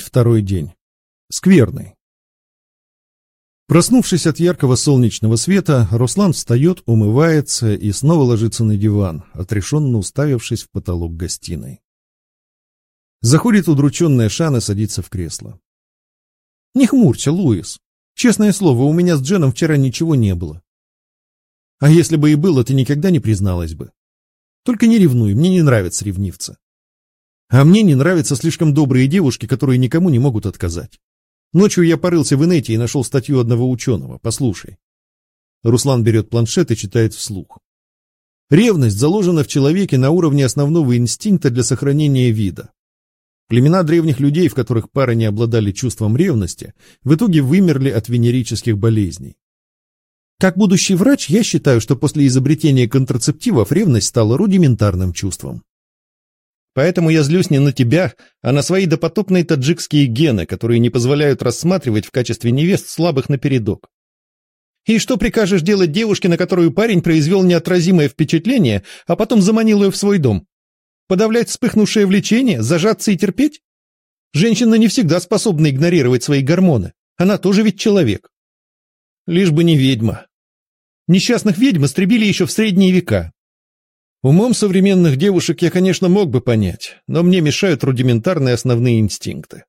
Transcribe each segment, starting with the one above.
второй день. Скверный. Проснувшись от яркого солнечного света, Руслан встает, умывается и снова ложится на диван, отрешенно уставившись в потолок гостиной. Заходит удрученная Шан и садится в кресло. «Не хмурься, Луис. Честное слово, у меня с Дженом вчера ничего не было. А если бы и было, ты никогда не призналась бы. Только не ревнуй, мне не нравятся ревнивцы. А мне не нравятся слишком добрые девушки, которые никому не могут отказать. Ночью я порылся в инете и нашел статью одного ученого. Послушай. Руслан берет планшет и читает вслух. Ревность заложена в человеке на уровне основного инстинкта для сохранения вида. Племена древних людей, в которых пары не обладали чувством ревности, в итоге вымерли от венерических болезней. Как будущий врач, я считаю, что после изобретения контрацептивов ревность стала рудиментарным чувством. Поэтому я злюсь не на тебя, а на свои допотопные таджикские гены, которые не позволяют рассматривать в качестве невест слабых напередок. И что прикажешь делать девушке, на которую парень произвел неотразимое впечатление, а потом заманил ее в свой дом? Подавлять вспыхнувшее влечение, зажаться и терпеть? Женщина не всегда способна игнорировать свои гормоны. Она тоже ведь человек. Лишь бы не ведьма. Несчастных ведьм истребили еще в средние века, Умом современных девушек я, конечно, мог бы понять, но мне мешают рудиментарные основные инстинкты.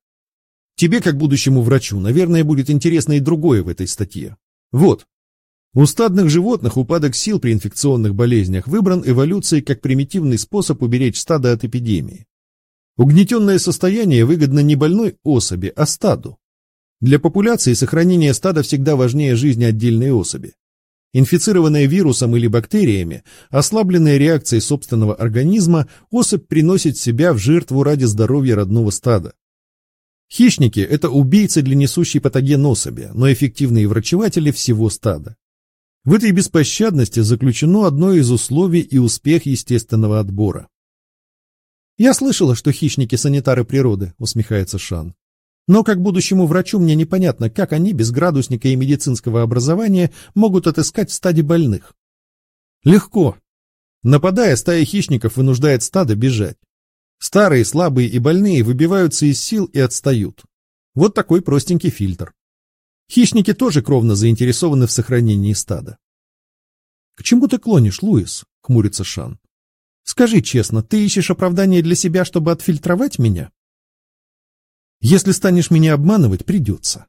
Тебе, как будущему врачу, наверное, будет интересно и другое в этой статье. Вот. У стадных животных упадок сил при инфекционных болезнях выбран эволюцией как примитивный способ уберечь стадо от эпидемии. Угнетенное состояние выгодно не больной особи, а стаду. Для популяции сохранение стада всегда важнее жизни отдельной особи. Инфицированная вирусом или бактериями, ослабленная реакцией собственного организма, особь приносит себя в жертву ради здоровья родного стада. Хищники – это убийцы для несущей патоген особи, но эффективные врачеватели всего стада. В этой беспощадности заключено одно из условий и успех естественного отбора. «Я слышала, что хищники – санитары природы», – усмехается Шан. Но как будущему врачу мне непонятно, как они без градусника и медицинского образования могут отыскать в стаде больных. Легко. Нападая, стая хищников вынуждает стадо бежать. Старые, слабые и больные выбиваются из сил и отстают. Вот такой простенький фильтр. Хищники тоже кровно заинтересованы в сохранении стада. — К чему ты клонишь, Луис? — хмурится Шан. — Скажи честно, ты ищешь оправдание для себя, чтобы отфильтровать меня? Если станешь меня обманывать, придется.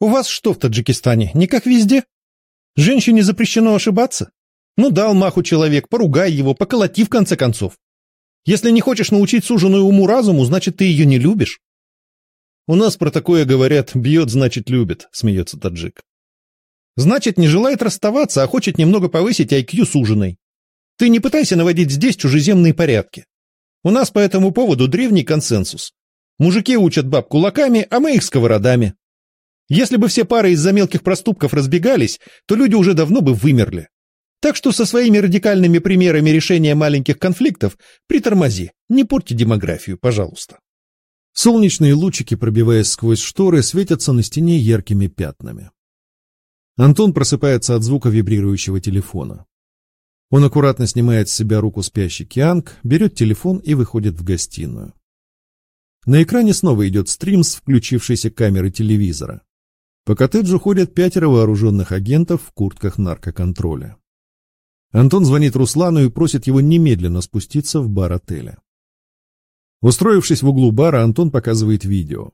У вас что в Таджикистане, не как везде? Женщине запрещено ошибаться? Ну, дал маху человек, поругай его, поколоти в конце концов. Если не хочешь научить суженую уму-разуму, значит, ты ее не любишь. У нас про такое говорят «бьет, значит, любит», — смеется таджик. Значит, не желает расставаться, а хочет немного повысить IQ суженой. Ты не пытайся наводить здесь чужеземные порядки. У нас по этому поводу древний консенсус. Мужики учат баб кулаками, а мы их сковородами. Если бы все пары из-за мелких проступков разбегались, то люди уже давно бы вымерли. Так что со своими радикальными примерами решения маленьких конфликтов притормози, не порти демографию, пожалуйста. Солнечные лучики, пробиваясь сквозь шторы, светятся на стене яркими пятнами. Антон просыпается от звука вибрирующего телефона. Он аккуратно снимает с себя руку спящий Кианг, берет телефон и выходит в гостиную. На экране снова идет стрим с включившейся камеры телевизора. По коттеджу ходят пятеро вооруженных агентов в куртках наркоконтроля. Антон звонит Руслану и просит его немедленно спуститься в бар отеля. Устроившись в углу бара, Антон показывает видео.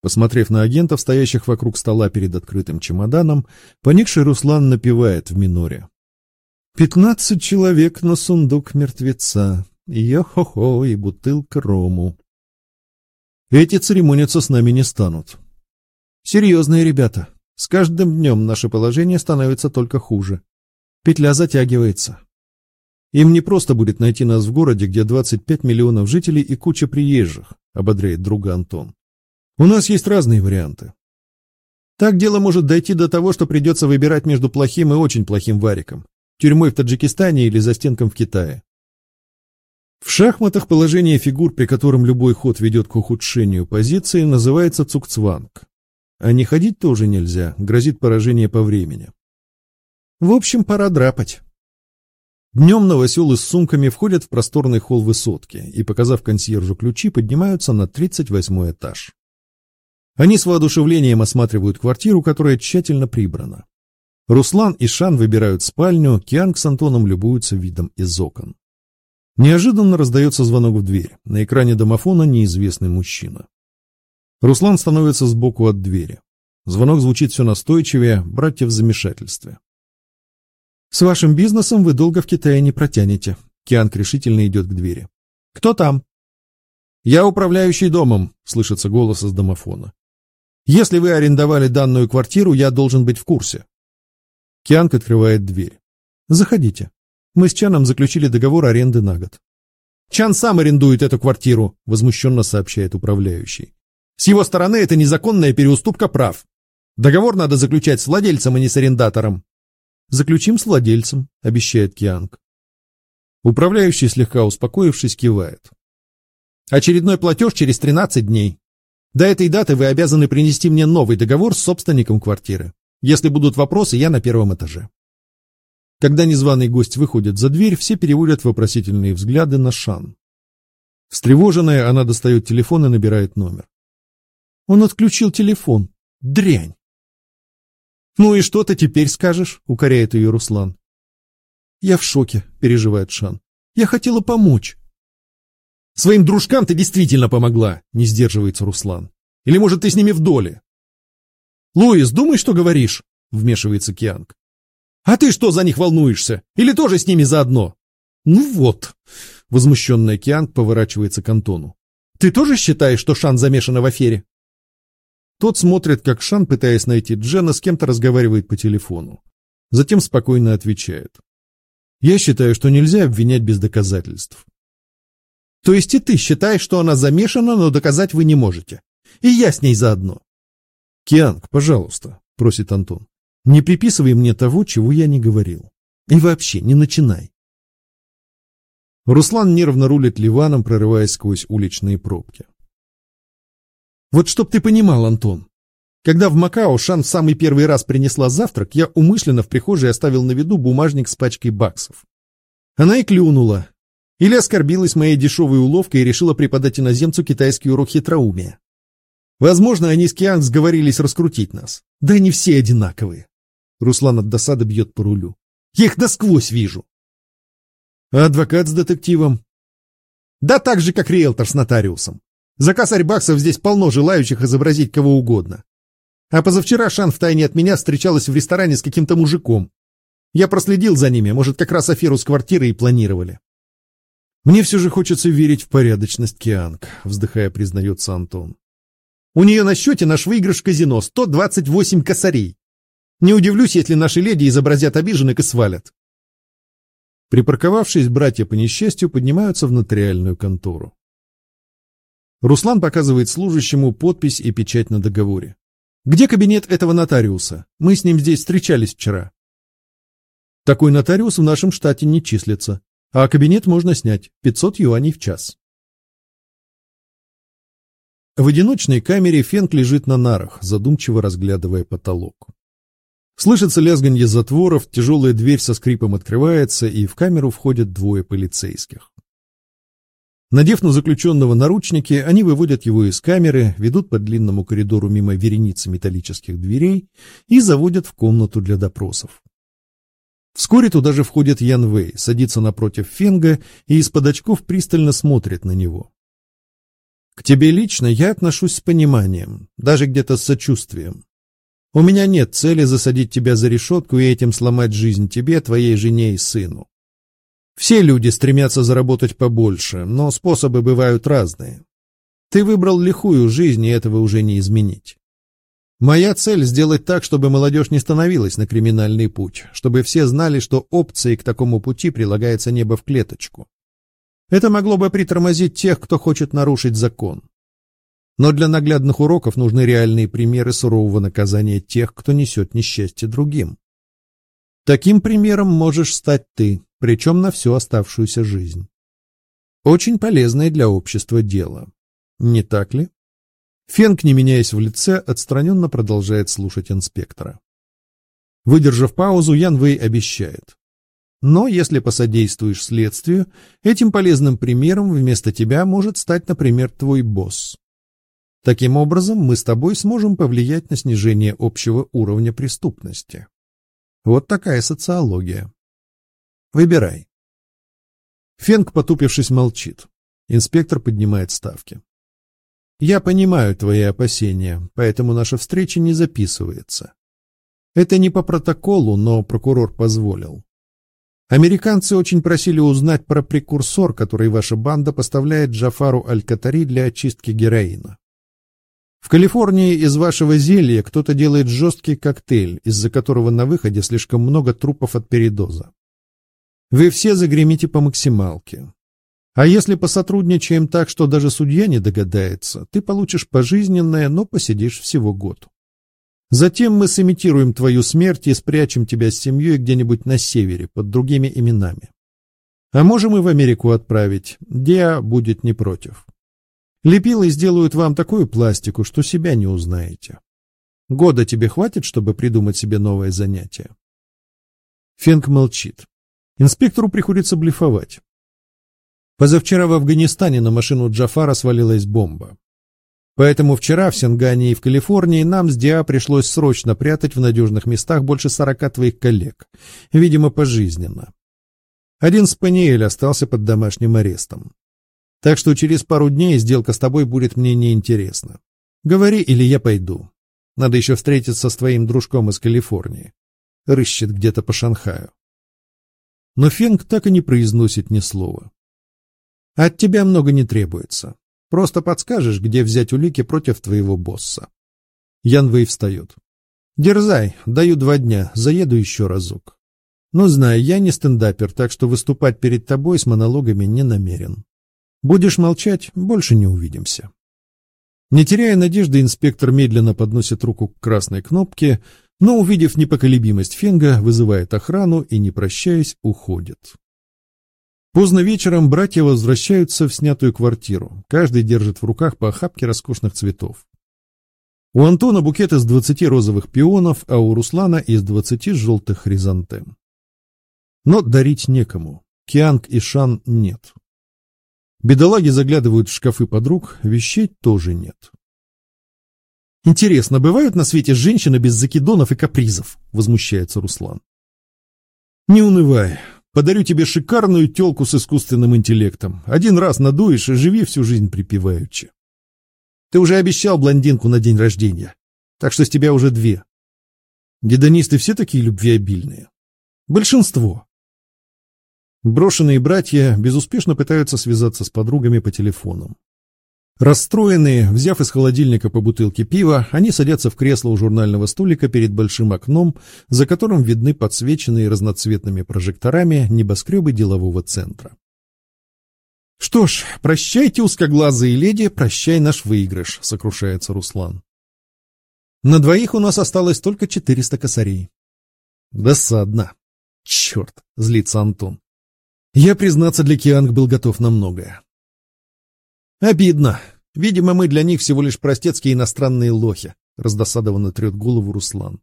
Посмотрев на агентов, стоящих вокруг стола перед открытым чемоданом, поникший Руслан напевает в миноре. «Пятнадцать человек на сундук мертвеца, йо-хо-хо и бутылка рому». Эти церемониться с нами не станут. Серьезные ребята. С каждым днем наше положение становится только хуже. Петля затягивается. Им не просто будет найти нас в городе, где 25 миллионов жителей и куча приезжих, ободряет друга Антон. У нас есть разные варианты. Так дело может дойти до того, что придется выбирать между плохим и очень плохим вариком, тюрьмой в Таджикистане или застенком в Китае. В шахматах положение фигур, при котором любой ход ведет к ухудшению позиции, называется цукцванг. А не ходить тоже нельзя, грозит поражение по времени. В общем, пора драпать. Днем новоселы с сумками входят в просторный холл высотки и, показав консьержу ключи, поднимаются на 38 этаж. Они с воодушевлением осматривают квартиру, которая тщательно прибрана. Руслан и Шан выбирают спальню, Кианг с Антоном любуются видом из окон. Неожиданно раздается звонок в дверь. На экране домофона неизвестный мужчина. Руслан становится сбоку от двери. Звонок звучит все настойчивее, братья в замешательстве. «С вашим бизнесом вы долго в Китае не протянете». Кианг решительно идет к двери. «Кто там?» «Я управляющий домом», — слышится голос из домофона. «Если вы арендовали данную квартиру, я должен быть в курсе. Кианг открывает дверь. «Заходите. Мы с Чаном заключили договор аренды на год». «Чан сам арендует эту квартиру», — возмущенно сообщает управляющий. «С его стороны это незаконная переуступка прав. Договор надо заключать с владельцем, а не с арендатором». «Заключим с владельцем», — обещает Кианг. Управляющий, слегка успокоившись, кивает. «Очередной платеж через 13 дней. До этой даты вы обязаны принести мне новый договор с собственником квартиры. Если будут вопросы, я на первом этаже. Когда незваный гость выходит за дверь, все переводят вопросительные взгляды на Шан. Встревоженная, она достает телефон и набирает номер. Он отключил телефон. Дрянь. «Ну и что ты теперь скажешь?» — укоряет ее Руслан. «Я в шоке», — переживает Шан. «Я хотела помочь». «Своим дружкам ты действительно помогла», — не сдерживается Руслан. «Или, может, ты с ними в доле?» «Луис, думай, что говоришь», — вмешивается Кианг. «А ты что за них волнуешься? Или тоже с ними заодно?» «Ну вот», — возмущенная Кианг поворачивается к Антону. «Ты тоже считаешь, что Шан замешана в афере?» Тот смотрит, как Шан, пытаясь найти Джена, с кем-то разговаривает по телефону. Затем спокойно отвечает. «Я считаю, что нельзя обвинять без доказательств». «То есть и ты считаешь, что она замешана, но доказать вы не можете? И я с ней заодно?» «Кианг, пожалуйста», — просит Антон, — «не приписывай мне того, чего я не говорил. И вообще, не начинай». Руслан нервно рулит Ливаном, прорываясь сквозь уличные пробки. «Вот чтоб ты понимал, Антон, когда в Макао Шан в самый первый раз принесла завтрак, я умышленно в прихожей оставил на виду бумажник с пачкой баксов. Она и клюнула. Или оскорбилась моей дешевой уловкой и решила преподать иноземцу китайский урок хитроумия. Возможно, они с Киан сговорились раскрутить нас. Да они все одинаковые. Руслан от досады бьет по рулю. Я их насквозь вижу. А адвокат с детективом? Да так же, как риэлтор с нотариусом. За косарь здесь полно желающих изобразить кого угодно. А позавчера Шан втайне от меня встречалась в ресторане с каким-то мужиком. Я проследил за ними, может, как раз аферу с квартирой и планировали. Мне все же хочется верить в порядочность Кианг, вздыхая, признается Антон. У нее на счете наш выигрыш в казино — 128 косарей. Не удивлюсь, если наши леди изобразят обиженных и свалят. Припарковавшись, братья по несчастью поднимаются в нотариальную контору. Руслан показывает служащему подпись и печать на договоре. «Где кабинет этого нотариуса? Мы с ним здесь встречались вчера». Такой нотариус в нашем штате не числится, а кабинет можно снять, 500 юаней в час. В одиночной камере Фенк лежит на нарах, задумчиво разглядывая потолок. Слышится лязганье затворов, тяжелая дверь со скрипом открывается, и в камеру входят двое полицейских. Надев на заключенного наручники, они выводят его из камеры, ведут по длинному коридору мимо вереницы металлических дверей и заводят в комнату для допросов. Вскоре туда же входит Ян Вэй, садится напротив Фенга и из-под очков пристально смотрит на него. К тебе лично я отношусь с пониманием, даже где-то с сочувствием. У меня нет цели засадить тебя за решетку и этим сломать жизнь тебе, твоей жене и сыну. Все люди стремятся заработать побольше, но способы бывают разные. Ты выбрал лихую жизнь, и этого уже не изменить. Моя цель — сделать так, чтобы молодежь не становилась на криминальный путь, чтобы все знали, что опцией к такому пути прилагается небо в клеточку. Это могло бы притормозить тех, кто хочет нарушить закон. Но для наглядных уроков нужны реальные примеры сурового наказания тех, кто несет несчастье другим. Таким примером можешь стать ты, причем на всю оставшуюся жизнь. Очень полезное для общества дело. Не так ли? Фенк, не меняясь в лице, отстраненно продолжает слушать инспектора. Выдержав паузу, Ян Вэй обещает. Но если посодействуешь следствию, этим полезным примером вместо тебя может стать, например, твой босс. Таким образом, мы с тобой сможем повлиять на снижение общего уровня преступности. Вот такая социология. Выбирай. Фенк, потупившись, молчит. Инспектор поднимает ставки. Я понимаю твои опасения, поэтому наша встреча не записывается. Это не по протоколу, но прокурор позволил. Американцы очень просили узнать про прекурсор, который ваша банда поставляет Джафару Аль-Катари для очистки героина. В Калифорнии из вашего зелья кто-то делает жесткий коктейль, из-за которого на выходе слишком много трупов от передоза. Вы все загремите по максималке. А если посотрудничаем так, что даже судья не догадается, ты получишь пожизненное, но посидишь всего год. Затем мы сымитируем твою смерть и спрячем тебя с семьей где-нибудь на севере под другими именами. А можем и в Америку отправить. Диа будет не против. Лепилы сделают вам такую пластику, что себя не узнаете. Года тебе хватит, чтобы придумать себе новое занятие? Фенк молчит. Инспектору приходится блефовать. Позавчера в Афганистане на машину Джафара свалилась бомба. Поэтому вчера в Сингане и в Калифорнии нам с Диа пришлось срочно прятать в надежных местах больше сорока твоих коллег, видимо, пожизненно. Один спаниель остался под домашним арестом. Так что через пару дней сделка с тобой будет мне неинтересна. Говори, или я пойду. Надо еще встретиться с твоим дружком из Калифорнии. Рыщет где-то по Шанхаю. Но Фенг так и не произносит ни слова. От тебя много не требуется. Просто подскажешь, где взять улики против твоего босса. Ян Вэй встает. Дерзай, даю два дня, заеду еще разок. Но знай, я не стендапер, так что выступать перед тобой с монологами не намерен. Будешь молчать, больше не увидимся. Не теряя надежды, инспектор медленно подносит руку к красной кнопке, но, увидев непоколебимость Фенга, вызывает охрану и, не прощаясь, уходит. Поздно вечером братья возвращаются в снятую квартиру. Каждый держит в руках по охапке роскошных цветов. У Антона букет из двадцати розовых пионов, а у Руслана из двадцати желтых хризантем. Но дарить некому. Кианг и Шан нет. Бедолаги заглядывают в шкафы подруг, вещей тоже нет. «Интересно, бывают на свете женщины без закидонов и капризов?» — возмущается Руслан. «Не унывай. Подарю тебе шикарную телку с искусственным интеллектом. Один раз надуешь и живи всю жизнь припеваючи. Ты уже обещал блондинку на день рождения, так что с тебя уже две. Гедонисты все такие любвеобильные. Большинство. Брошенные братья безуспешно пытаются связаться с подругами по телефонам. Расстроенные, взяв из холодильника по бутылке пива, они садятся в кресло у журнального столика перед большим окном, за которым видны подсвеченные разноцветными прожекторами небоскребы делового центра. «Что ж, прощайте, узкоглазые леди, прощай наш выигрыш», — сокрушается Руслан. «На двоих у нас осталось только четыреста косарей». «Досадно. Черт!» — злится Антон. «Я, признаться, для Кианг был готов на многое. Обидно. Видимо, мы для них всего лишь простецкие иностранные лохи, раздосадованно трет голову Руслан.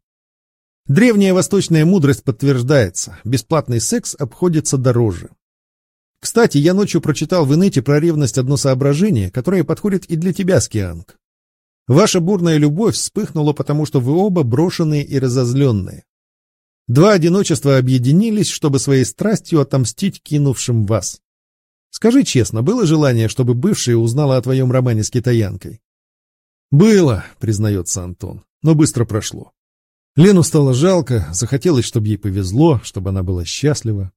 Древняя восточная мудрость подтверждается. Бесплатный секс обходится дороже. Кстати, я ночью прочитал в инете про ревность одно соображение, которое подходит и для тебя, Скианг. Ваша бурная любовь вспыхнула, потому что вы оба брошенные и разозленные. Два одиночества объединились, чтобы своей страстью отомстить кинувшим вас. Скажи честно, было желание, чтобы бывшая узнала о твоем романе с китаянкой? Было, признается Антон, но быстро прошло. Лену стало жалко, захотелось, чтобы ей повезло, чтобы она была счастлива.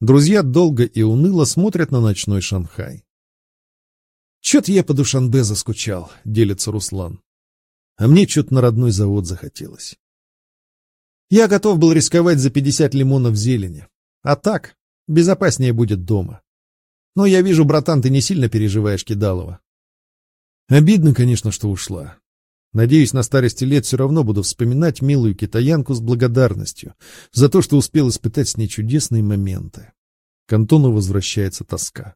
Друзья долго и уныло смотрят на ночной Шанхай. «Чё-то я по Душанбе заскучал», — делится Руслан. «А мне чё-то на родной завод захотелось». Я готов был рисковать за пятьдесят лимонов зелени. А так, безопаснее будет дома. Но я вижу, братан, ты не сильно переживаешь Кидалова. Обидно, конечно, что ушла. Надеюсь, на старости лет все равно буду вспоминать милую китаянку с благодарностью за то, что успел испытать с ней чудесные моменты. К Антону возвращается тоска.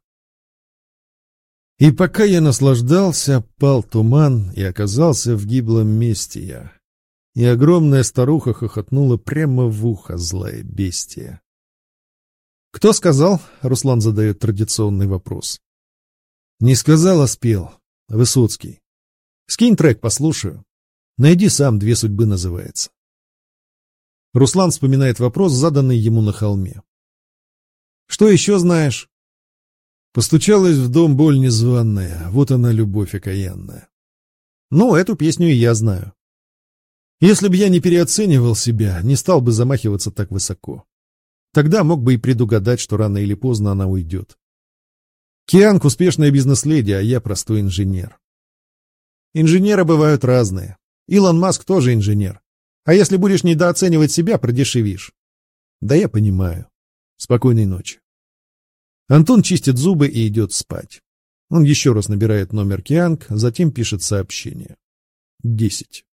И пока я наслаждался, пал туман и оказался в гиблом месте я. И огромная старуха хохотнула прямо в ухо злая бестия. Кто сказал? Руслан задает традиционный вопрос. Не сказал, а спел. Высоцкий. Скинь трек, послушаю. Найди сам, две судьбы называется. Руслан вспоминает вопрос, заданный ему на холме. Что еще знаешь? Постучалась в дом боль незваная, вот она любовь окаянная. Ну, эту песню и я знаю. Если бы я не переоценивал себя, не стал бы замахиваться так высоко. Тогда мог бы и предугадать, что рано или поздно она уйдет. Кианг — успешная бизнес-леди, а я простой инженер. Инженеры бывают разные. Илон Маск тоже инженер. А если будешь недооценивать себя, продешевишь. Да я понимаю. Спокойной ночи. Антон чистит зубы и идет спать. Он еще раз набирает номер Кианг, затем пишет сообщение. Десять.